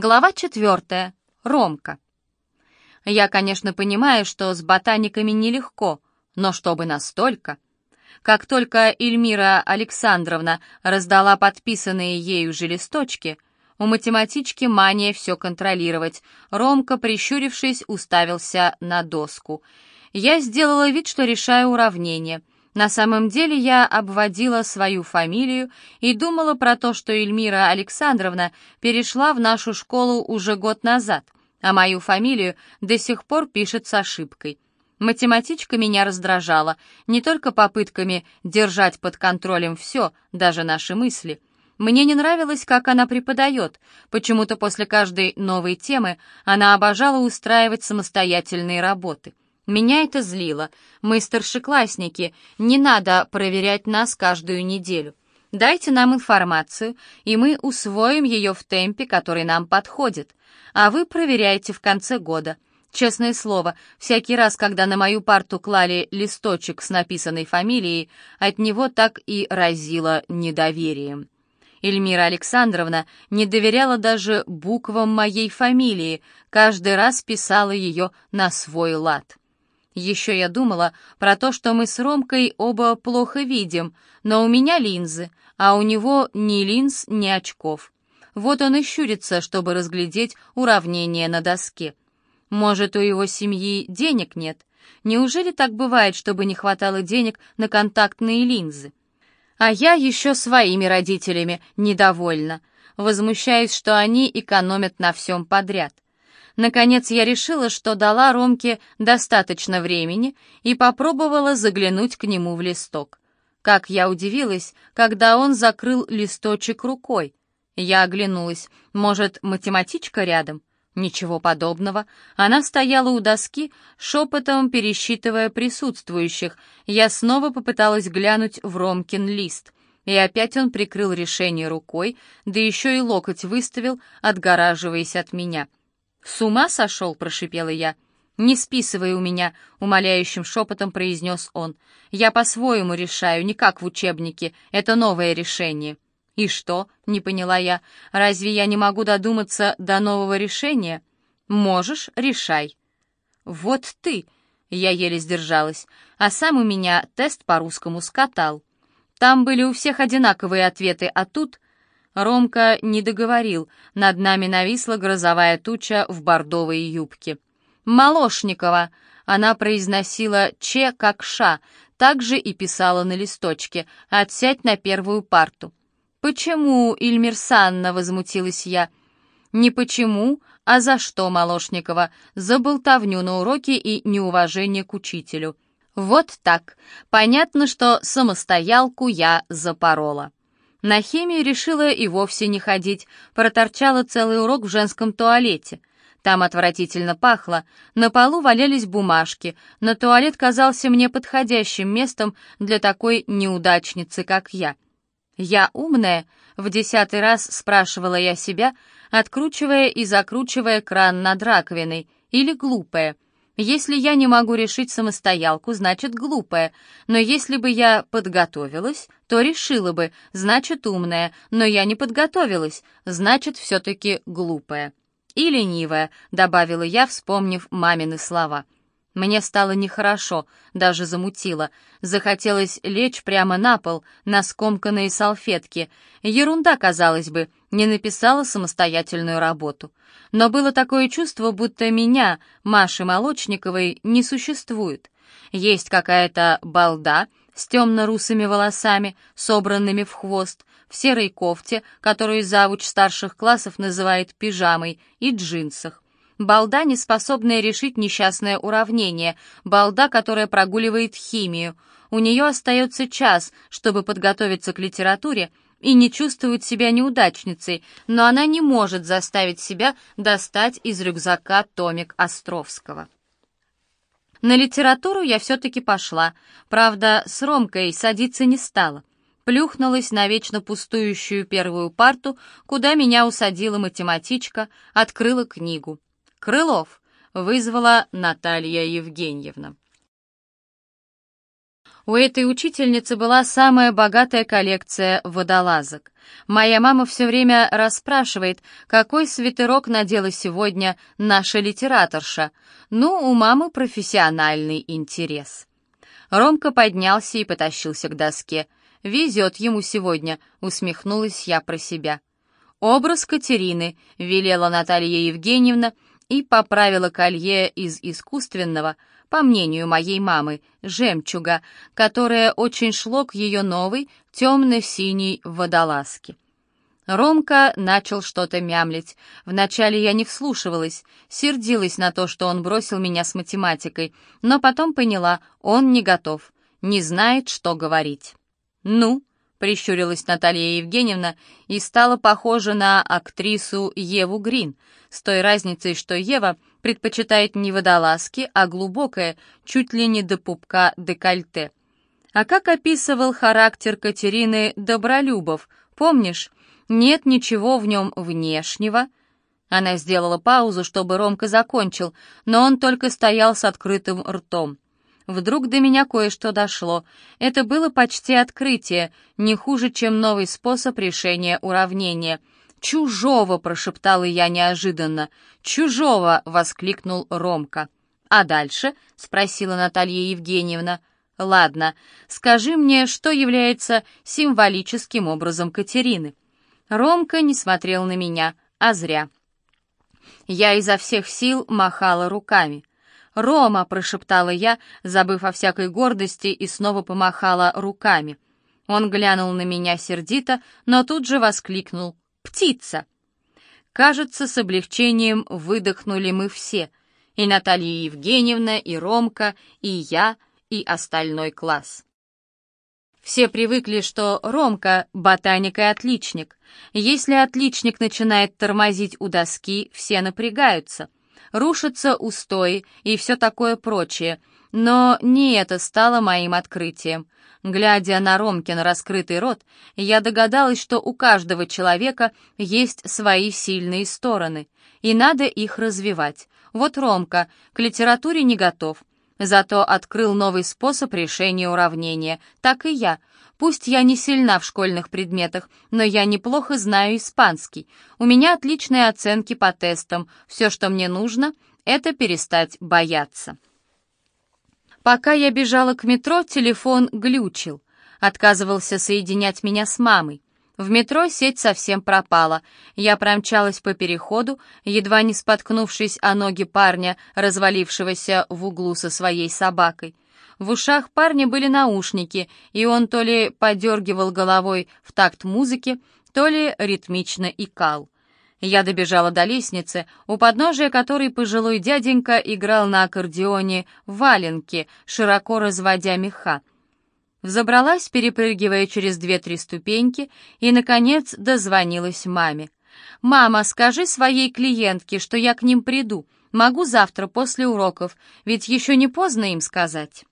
Глава четвертая. Ромка. Я, конечно, понимаю, что с ботаниками нелегко, но чтобы настолько. Как только Эльмира Александровна раздала подписанные ею же листочки, у математички мания все контролировать. Ромка, прищурившись, уставился на доску. Я сделала вид, что решаю уравнение — на самом деле я обводила свою фамилию и думала про то, что Эльмира Александровна перешла в нашу школу уже год назад, а мою фамилию до сих пор пишет с ошибкой. Математичка меня раздражала не только попытками держать под контролем все, даже наши мысли. Мне не нравилось, как она преподает. Почему-то после каждой новой темы она обожала устраивать самостоятельные работы. Меня это злило. Мы старшеклассники, не надо проверять нас каждую неделю. Дайте нам информацию, и мы усвоим ее в темпе, который нам подходит. А вы проверяйте в конце года. Честное слово, всякий раз, когда на мою парту клали листочек с написанной фамилией, от него так и разило недоверием. Эльмира Александровна не доверяла даже буквам моей фамилии, каждый раз писала ее на свой лад. Еще я думала про то, что мы с Ромкой оба плохо видим, но у меня линзы, а у него ни линз, ни очков. Вот он и щурится, чтобы разглядеть уравнение на доске. Может, у его семьи денег нет? Неужели так бывает, чтобы не хватало денег на контактные линзы? А я еще своими родителями недовольна. Возмущаюсь, что они экономят на всем подряд. Наконец я решила, что дала Ромке достаточно времени и попробовала заглянуть к нему в листок. Как я удивилась, когда он закрыл листочек рукой. Я оглянулась. Может, математичка рядом? Ничего подобного. Она стояла у доски, шепотом пересчитывая присутствующих. Я снова попыталась глянуть в Ромкин лист. И опять он прикрыл решение рукой, да еще и локоть выставил, отгораживаясь от меня. «С ума сошел?» — прошипела я. «Не списывай у меня», — умоляющим шепотом произнес он. «Я по-своему решаю, не как в учебнике. Это новое решение». «И что?» — не поняла я. «Разве я не могу додуматься до нового решения?» «Можешь, решай». «Вот ты!» — я еле сдержалась. А сам у меня тест по-русскому скатал. Там были у всех одинаковые ответы, а тут Ромка не договорил, над нами нависла грозовая туча в бордовой юбке. «Молошникова!» Она произносила «че» как «ша», также и писала на листочке «отсядь на первую парту». «Почему, Ильмир Санна?» — возмутилась я. «Не почему, а за что, Молошникова? За болтовню на уроке и неуважение к учителю». Вот так. Понятно, что самостоялку я запорола. На химию решила и вовсе не ходить, проторчала целый урок в женском туалете. Там отвратительно пахло, на полу валялись бумажки, но туалет казался мне подходящим местом для такой неудачницы, как я. «Я умная?» — в десятый раз спрашивала я себя, откручивая и закручивая кран над раковиной, или глупая — если я не могу решить самостоялку, значит глупая, но если бы я подготовилась, то решила бы, значит умная, но я не подготовилась, значит все-таки глупая. И ленивая, добавила я, вспомнив мамины слова. Мне стало нехорошо, даже замутило. Захотелось лечь прямо на пол, на скомканные салфетки. Ерунда, казалось бы, не написала самостоятельную работу. Но было такое чувство, будто меня, Маши Молочниковой, не существует. Есть какая-то балда с темно-русыми волосами, собранными в хвост, в серой кофте, которую завуч старших классов называет пижамой, и джинсах. Балда, не способная решить несчастное уравнение, балда, которая прогуливает химию. У нее остается час, чтобы подготовиться к литературе, и не чувствует себя неудачницей, но она не может заставить себя достать из рюкзака томик Островского. На литературу я все-таки пошла, правда, с Ромкой садиться не стала. Плюхнулась на вечно пустующую первую парту, куда меня усадила математичка, открыла книгу. «Крылов», — вызвала Наталья Евгеньевна. У этой учительницы была самая богатая коллекция водолазок. Моя мама все время расспрашивает, какой свитерок надела сегодня наша литераторша. Ну, у мамы профессиональный интерес. Ромка поднялся и потащился к доске. «Везет ему сегодня», — усмехнулась я про себя. «Образ Катерины», — велела Наталья Евгеньевна и поправила колье из искусственного, по мнению моей мамы, жемчуга, которое очень шло к ее новой темно-синей водолазке. Ромка начал что-то мямлить. Вначале я не вслушивалась, сердилась на то, что он бросил меня с математикой, но потом поняла, он не готов, не знает, что говорить. «Ну?» — прищурилась Наталья Евгеньевна и стала похожа на актрису Еву Грин, с той разницей, что Ева предпочитает не водолазки, а глубокое, чуть ли не до пупка декольте. А как описывал характер Катерины Добролюбов, помнишь? Нет ничего в нем внешнего. Она сделала паузу, чтобы Ромка закончил, но он только стоял с открытым ртом. Вдруг до меня кое-что дошло. Это было почти открытие, не хуже, чем новый способ решения уравнения. «Чужого!» — прошептала я неожиданно. «Чужого!» — воскликнул Ромка. «А дальше?» — спросила Наталья Евгеньевна. «Ладно, скажи мне, что является символическим образом Катерины?» Ромка не смотрел на меня, а зря. Я изо всех сил махала руками. «Рома!» — прошептала я, забыв о всякой гордости, и снова помахала руками. Он глянул на меня сердито, но тут же воскликнул «Птица!». Кажется, с облегчением выдохнули мы все, и Наталья Евгеньевна, и Ромка, и я, и остальной класс. Все привыкли, что Ромка — ботаник и отличник. Если отличник начинает тормозить у доски, все напрягаются — рушатся устои и все такое прочее, но не это стало моим открытием. Глядя на Ромкин раскрытый рот, я догадалась, что у каждого человека есть свои сильные стороны, и надо их развивать. Вот Ромка к литературе не готов, зато открыл новый способ решения уравнения. Так и я — Пусть я не сильна в школьных предметах, но я неплохо знаю испанский. У меня отличные оценки по тестам. Все, что мне нужно, это перестать бояться. Пока я бежала к метро, телефон глючил. Отказывался соединять меня с мамой. В метро сеть совсем пропала. Я промчалась по переходу, едва не споткнувшись о ноги парня, развалившегося в углу со своей собакой. В ушах парня были наушники, и он то ли подергивал головой в такт музыки, то ли ритмично икал. Я добежала до лестницы, у подножия которой пожилой дяденька играл на аккордеоне валенки, широко разводя меха. Взобралась, перепрыгивая через две-три ступеньки, и, наконец, дозвонилась маме. «Мама, скажи своей клиентке, что я к ним приду. Могу завтра после уроков, ведь еще не поздно им сказать».